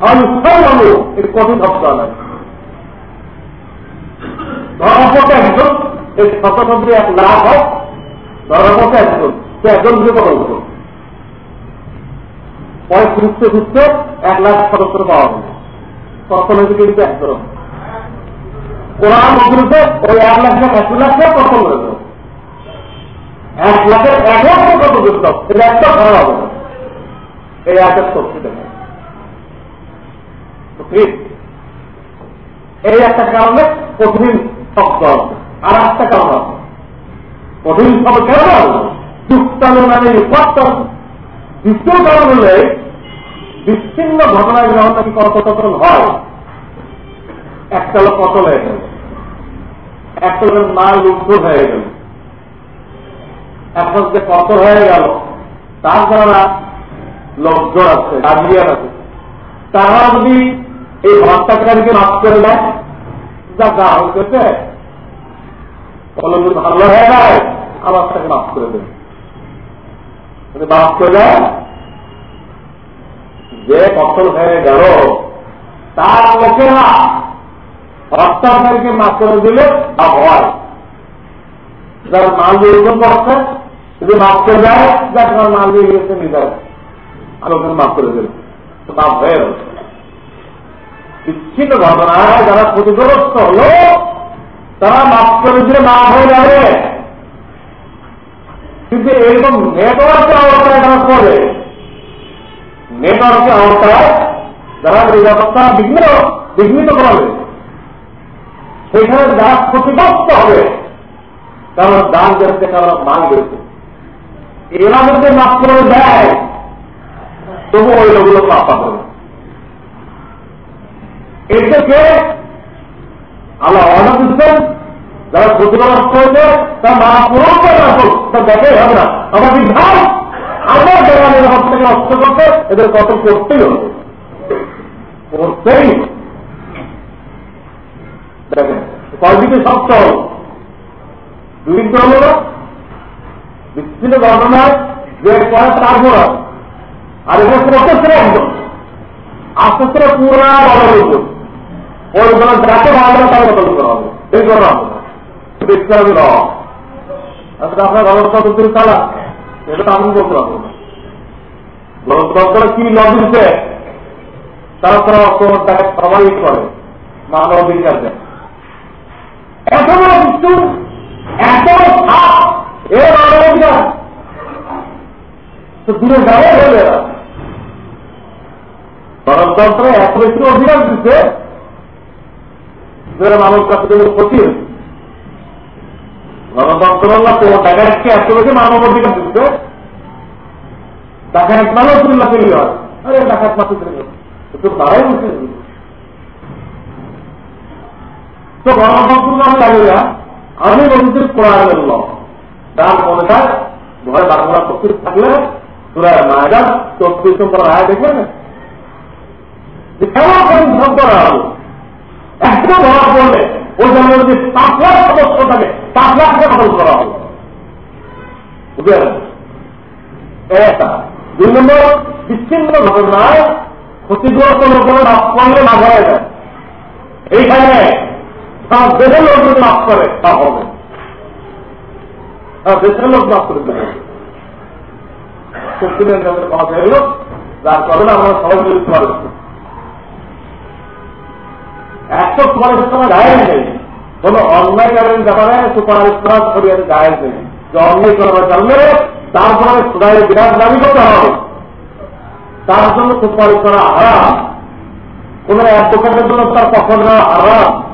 আলু এর কঠিন শব্দ নয় ধর্মপথে একজন এই শতশব্দে এক লাভ হয়। ধর্মপথে একজন, সে একজন দিয়ে কথা উঠল পরে খুঁজতে খুঁজতে এক লাখ সদস্য পাওয়া যাবে হয়েছে কিন্তু একজন কোরআন মধ্যে ওই এক লাখ এক লাখে কর্তন হয়েছে এক লাখের এক লাখ কত যুক্ত এটা একটা খারাপ হবে। এই একের শক্তি এই একটা কারণে কঠিন শব্দ আর একটা কারণ আছে। কঠিন শব্দ কেন যুক্তালু মানে দ্বিতীয় কারণ হলে বিচ্ছিন্ন ঘটনায় গ্রহণ নাকি কতক্ষণ হয়? একটা লোক কত হয়ে গেল। একটা লোকের মা লুপ্ত হয়ে গেল। এখন যে কত হয়ে গেল, তার যারা লোকজন আছে গার্জিয়ান আছে। তারা যদি এই হত্যাকারীকে মাফ করে দেয়, যা যা হইতেছে যদি ভালো হয়ে যায়, আবার তাকে মাফ করে দেবে। মাফ করে দেয়, যে কঠোর হয়ে গেল, তার লোকেরা হত্যাকারীকে মাফ করে দিলে লাভ হয় যারা মাল নির্জন করছে, যদি মাফ করে দেয়, যা তোমার মাল দিয়ে গেছে নিজের আলোচনা মাফ করে দেবে মাফ হয়ে গেল। বিচ্ছিন্ন ঘটনায় যারা ক্ষতিগ্রস্ত হল, তারা মাফ করে দিলে মাফ হয়ে যাবে। কিন্তু এরকম নেটওয়ার্কের অবস্থায় তারা করে নেটওয়ার্কের অবস্থায় যারা নিরাপত্তা বিঘ্ন বিঘ্নিত করবে সেখানে যারা ক্ষতিগ্রস্ত হবে। কারণ দান করেছে কারণ মান করেছে এরা যদি মাফ করে দেয়, তবু ওই লোকগুলো মাফ পাবে এর থেকে আল্লাহ অর্ডার দিচ্ছেন যারা ক্ষতিগ্রস্ত হয়েছে, তার মা পুরো তা দেখে হবে না। আমার বিধান, আমার দেওয়ালের হাত থেকে নষ্ট করতে এদের কত করতেই হবে। করতেই দেখেন। কয়দিকে সত্য হল দুই হল বিচ্ছিন্ন ঘটনায় যে কয়েক তারপর আর এটা প্রত্যেক একদম আস্তে আস্তে পুরা যাকে ভালো করা হবে। এই আপনার চালা। এটা আমি কি লগ দিচ্ছে? তারা তারা সবাই করে। মানব অধিকার দেয়। এত বড় কিছু এত সাপ এ মানব অধিকার তো দূরে যাবে হয়ে গণতন্ত্রে এত বেশি অধিকার দিচ্ছে যারা মানব কাছে ক্ষতি গণতন্ত্র টাকাকে এত বেশি মানব অধিকার দিচ্ছে? টাকা এক মানুষ আরে টাকা তো তারাই বলছে তো গণতন্ত্র আমি লাগে না আমি বলছি কোরআনের ল তার মনে হয় ঘরে বাংলা প্রস্তুত থাকলে তোরা মায়েরা চব্বিশ নম্বর দুই নম্বর বিচ্ছিন্ন ঘটনায় ক্ষতিগ্রস্ত লোকেরা করলে না এইখানে সব দেশের লোক যদি মাফ করে, তা হবে। দেশের লোক মাফ করে সুপারিশ যায় নেই। করবার জানলে তারপরে সুদায় বিরাট দাবি করতে হবে। তার জন্য সুপারিশ করা আরাম কোন অ্যাডভোকেটের জন্য তার নেওয়া আরাম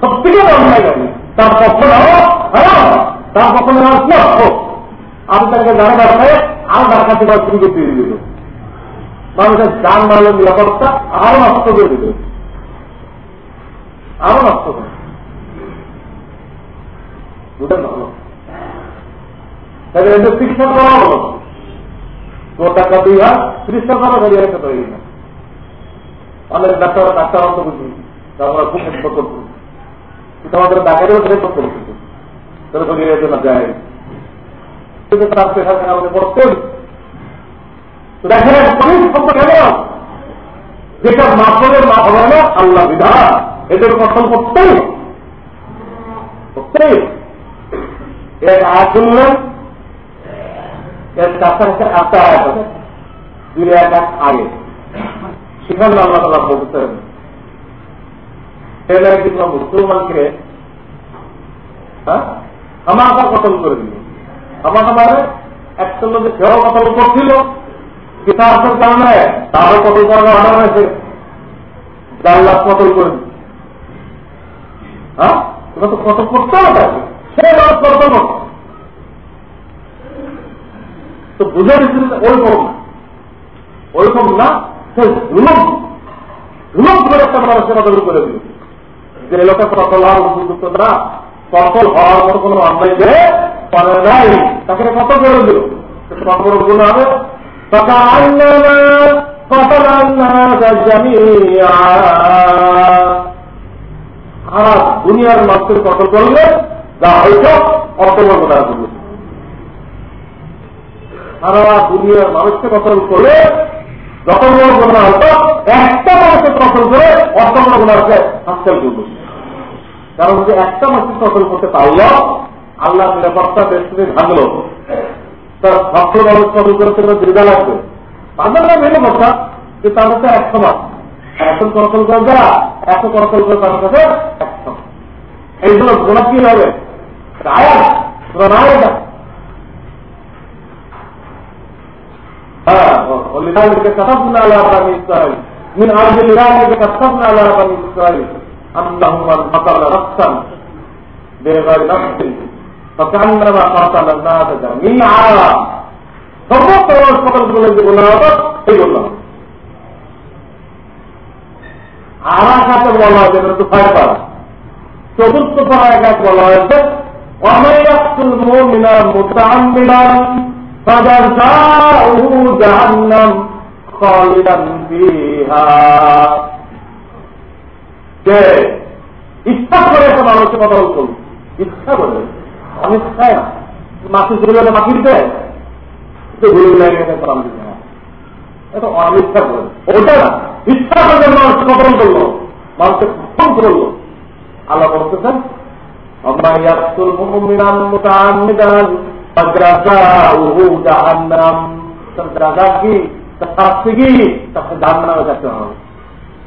সত্যিকে অন্যায়কারী তার পক্ষ নেওয়া আরাম তার পক্ষ নেওয়া লক্ষ্য আমি তাকে জানা দরকারে আরও ডাকাতি করা শুরু করতে দিল। মানুষের যান মালের নিরাপত্তা আরও নষ্ট করে দিল। আরও নষ্ট করে তাহলে শিক্ষা করা হলো টাকা দুই হাত তৈরি না ডাক্তার ডাক্তার অন্ত বুঝি আমরা খুব কিন্তু আমাদের ডাক্তারেও হেল্প করছি তাহলে তো নিয়ে যেতে যায়। কিন্তু তার পেশাকে আমাদের কেন? যেটা হবে আল্লাহ বিধান। এদের কঠন করতেই এক আছে। দুই এক আগে। সেখানে আল্লাহ তালা বলতেন সেখানে কিন্তু মুসলমানকে হ্যাঁ? আমাকে কতল করে দিল। আমাকে মানে একটা সেও কতল করছিল কিতাবের কারণে তারও কতল করার অর্ডার হয়েছে। আল্লাহ কতল করে দিল। হ্যাঁ? ওটা করতে হবে সে তো বুঝে ওইরকম ওইরকম না, সে করে একটা মানুষের কতল করে দিল। যে লোকে সফল হওয়ার উপযুক্ত সফল হওয়ার মতো কোনো পারে নাই। তাকে কত করে দিল? বড় গুণ হবে দুনিয়ার মানুষের কত করলে? যা হয়তো করবে সারা দুনিয়ার মানুষকে কতল করে যত বড় গুণা হতো একটা মানুষের কতল করে অত বড় করবে কারণ যে একটা মানুষের কতল করতে পারল আল্লাহ নিরাপত্তা দেশ থেকে ভাঙলো তার ভক্ত মানুষ কতল করতে দীর্ঘা লাগবে পারবেন না মেনে কথা যে তার কাছে এক সমান এখন কতল করে যারা এত কতল করে তার কাছে এক সমান এইগুলো গোনা কি হবে রায় রায় ولذلك كتبنا على بني إسرائيل من أرض ذلك كتبنا على بني إسرائيل أنه من قتل نفسا بغير نفس فكأنما قتل الناس جميعا সমস্ত সকলগুলো যে গুণা হতো সেই গুণা আর সাথে বলা হয়েছে কিন্তু ফাইবার চতুর্থ পাড়ায় বলা হয়েছে অমেয়াকুল মুমিনা মুতাআম্মিদান فجزاؤه جهنم خالدا فيها যে ইচ্ছা করে একটা মানুষের কথা বলতো ইচ্ছা করে। আমি চাই না। মাসি চলে মাসি দিতে ঘুরে লাগে দিতে এটা ওটা না। ইচ্ছা করে কতল করল। করল আল্লাহ কি? শাস্তি কি? হবে।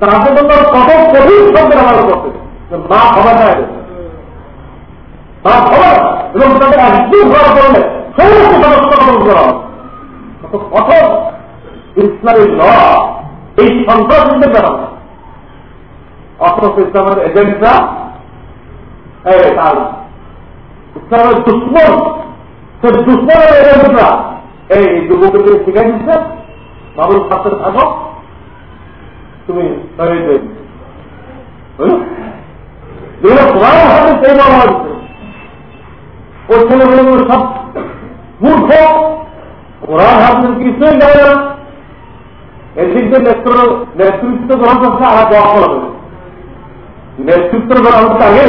তাদের জন্য কত কঠিন শব্দের আমার করতে হবে না তা হবে এবং তাদের একদিন করা করলে সমস্ত সমস্ত কঠোর করা কঠোর ইসলামের ল, এই সন্ত্রাসীদের দ্বারা। অথচ ইসলামের এজেন্টরা তার ইসলামের দুশ্মন সে দুশ্মনের এজেন্টরা এই যুবককে শিখাই দিচ্ছে। বাবুর ছাত্র থাকো তুমি ওই ছেলেগুলো সব মূর্খ। কোরআন হাতে কিছুই জানে না। এদিকে নেতৃত্ব গ্রহণ করছে নেতৃত্ব গ্রহণ করতে আগে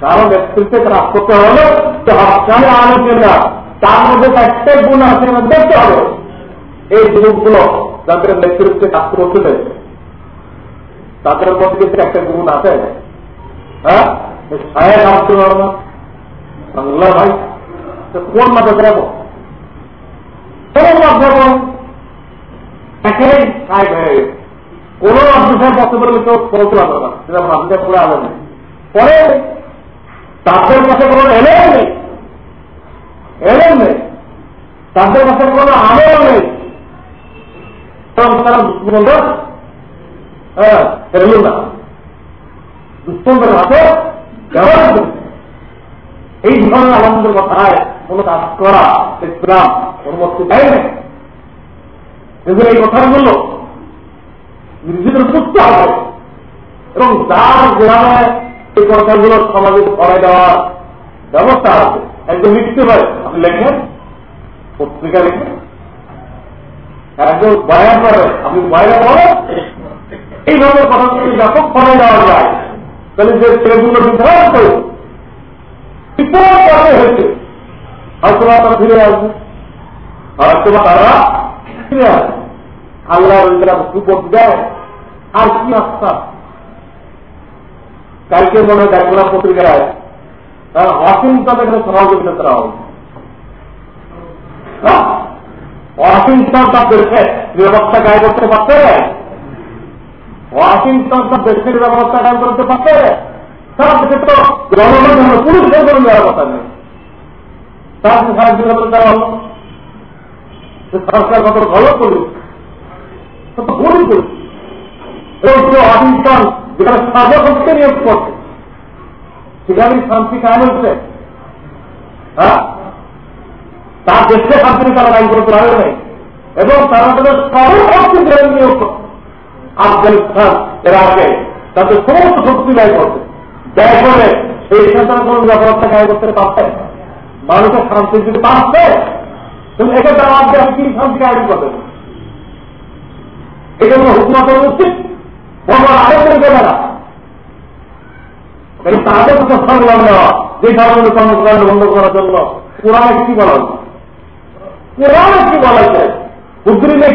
কারণ নেতৃত্বে কাজ করতে হলে যে হকালে আলোচনা তার মধ্যে একটাই গুণ আছে দেখতে হবে। এই যুবকগুলো যাদের নেতৃত্বে কাজ করতে তাদের মধ্যে একটা গুণ আছে। হ্যাঁ? ভাই কোন যাব? কোন মাধ্যমে একেবারে সাহেব হয়ে কোন কেউ পৌঁছতে পারবে না। সেটা মাদ্রাসা পড়ে আলো নেই। পরে তাদের কাছে কোনো এলেও নেই। নেই। তাদের কাছে কোনো আলো নেই। তারা হ্যাঁ এই ধরনের আনন্দের কথায় কোন কাজ করা, ইসলাম অনুমতি দেয় না এগুলো এই কথাগুলো নিজেদের বুঝতে হবে। এবং যার গ্রামে এই কথাগুলো সমাজে করাই দেওয়ার ব্যবস্থা আছে, একজন লিখতে পারে, আপনি লেখেন, পত্রিকা লেখেন। একজন বয়ান করে আপনি বয়ান বলেন এইভাবে কথাগুলি ব্যাপক করাই দেওয়া যায়, তাহলে যে ছেলেগুলো বিধান হয়েছে হয়তো তারা ফিরে আসবে হয়তো তারা ফিরে আসবে। আল্লাহ সুপোর্ট দেয়, আর কি আস্থা কালকে মনে হয় দেখলাম পত্রিকায় ওয়াশিংটন এখানে সহযোগিতা করা হবে ওয়াশিংটন তার দেশে নিরাপত্তা গায়ে করতে পারতে ওয়াশিংটন তার দেশের গায়ে করতে তো সর্বশক্তি নিয়োগ করছে সেখানে শান্তি কায়ন হচ্ছে। হ্যাঁ? তার দেশকে শান্তি তারা আইন করতে পারে নাই। এবং তারা তাদের সর্বশক্তি নিয়োগ করছে। আফগানিস্তান এর আগে তাদের সমস্ত শক্তি ব্যয় করছে। ব্যয় করে সেই কোন নিরাপত্তা কায় করতে পারছে, মানুষের শান্তি যদি তুমি এক্ষেত্রে আমাদের আপনি কি শান্তি কায়ন করবেন এটা কোনো হুকমা করা উচিত ভগবান তাদের কথা সংগ্রাম নেওয়া যে ধরনের কর্মকাণ্ড বন্ধ করার জন্য। কি বলা কি বলা নেই।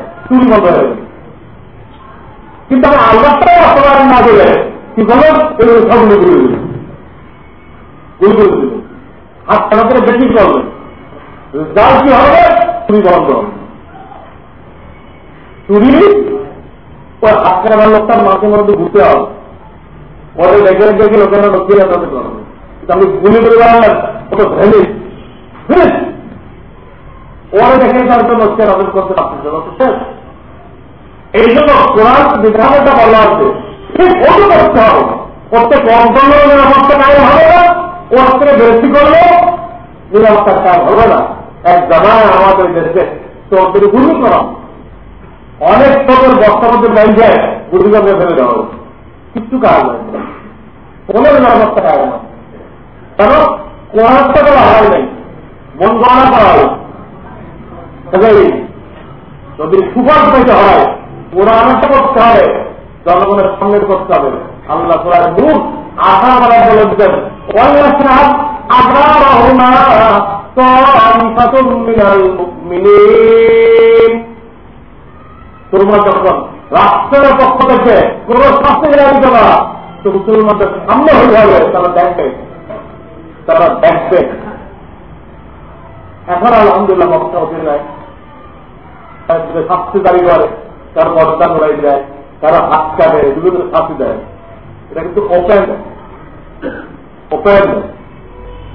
চুরি বন্ধ হয়ে গেছে কিন্তু আমি আল্লাহটাই অপরাধ না দিলে কি বলেন এগুলো সবগুলো ঘুরে দিল ঘুরে করে দিল। কাটাতে বেশি করবে যার কি হবে তুমি বন্ধ হবে। চুরি, ওই হাত কাটার লোকটার মাঝে মধ্যে ঘুরতে হবে। পরে দেখে দেখে লোকেরা লোকেরা তাদের করবে আমি গুলি করে বেড়ালেন ওটা ভ্যালি ওরা দেখে তার তো লোককে আবেদন করতে পারতেছে এই জন্য কোরআন বিধানটা বলা আছে। ঠিক ওটা করতে হবে। করতে কম করলেও নিরাপত্তা কাজ হবে না। থেকে বেশি করলেও নিরাপত্তার কাজ হবে না। এক জামায় আমাদের দেশে তো ওদের গুলি করা। অনেক তোদের বস্তার মধ্যে ব্যাংক যায় করে ফেলে দেওয়া হবে কিচ্ছু কাজ না। কোনো নিরাপত্তা কাজ না। কারণ কোরআনটা করা হয় নাই। মন গণনা করা হয় যদি সুপার পেতে হয় ওরা করতে হবে, জনগণের সঙ্গে করতে হবে। আল্লাহ তোলার দুধ আশা করা বলে রাষ্ট্রের পক্ষ থেকে কোন শাস্তি দিতে না তো মুসলমানদের সামনে হয়ে যাবে তারা দেখবে তারা দেখবে। এখন আলহামদুলিল্লাহ মক্কা হতে যায় শাস্তি দাঁড়িয়ে তার বর্দা করাই দেয়, তারা হাত কাটে এগুলো শাস্তি দেয়। এটা কিন্তু ওপেন ওপেন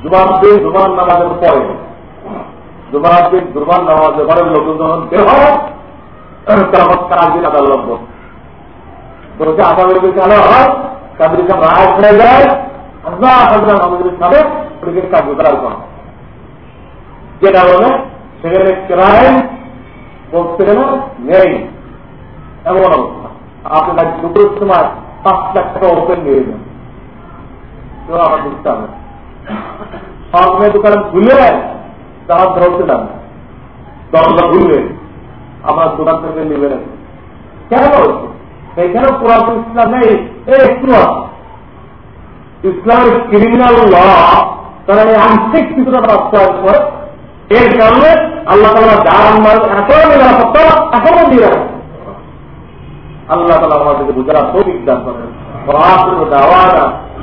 জুমার দিন, জুমার নামাজের পরে। জুমার দিন, জুমার নামাজের পরে লোকজন যখন বের হয় তার দিন আদালত বলছে চালা হয় তাদের যখন রায় হয়ে যায় যে সেখানে ক্রাইম বলতে গেলে নেই। এমন অবস্থা। আপনার দুপুরের সময় পাঁচ লাখ টাকা ওপেন নিয়ে যান আমার বুঝতে হবে। সব দোকান খুলে তারা ধরতে যান দরজা খুলবে আমার দোকান থেকে নেবে কেন এখানে পুরাতন ইসলাম নেই। একটু ইসলামের ক্রিমিনাল ল তারা এই আংশিক কিছুটা বাস্তবায়ন করে। এর কারণে আল্লাহ তালা যার আমার এত নিরাপত্তা এখনও দিয়ে রাখে আল্লাহ তালা আমাদেরকে বুঝার সৌভিক দান করেন।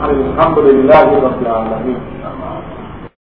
আলহামদুলিল্লাহ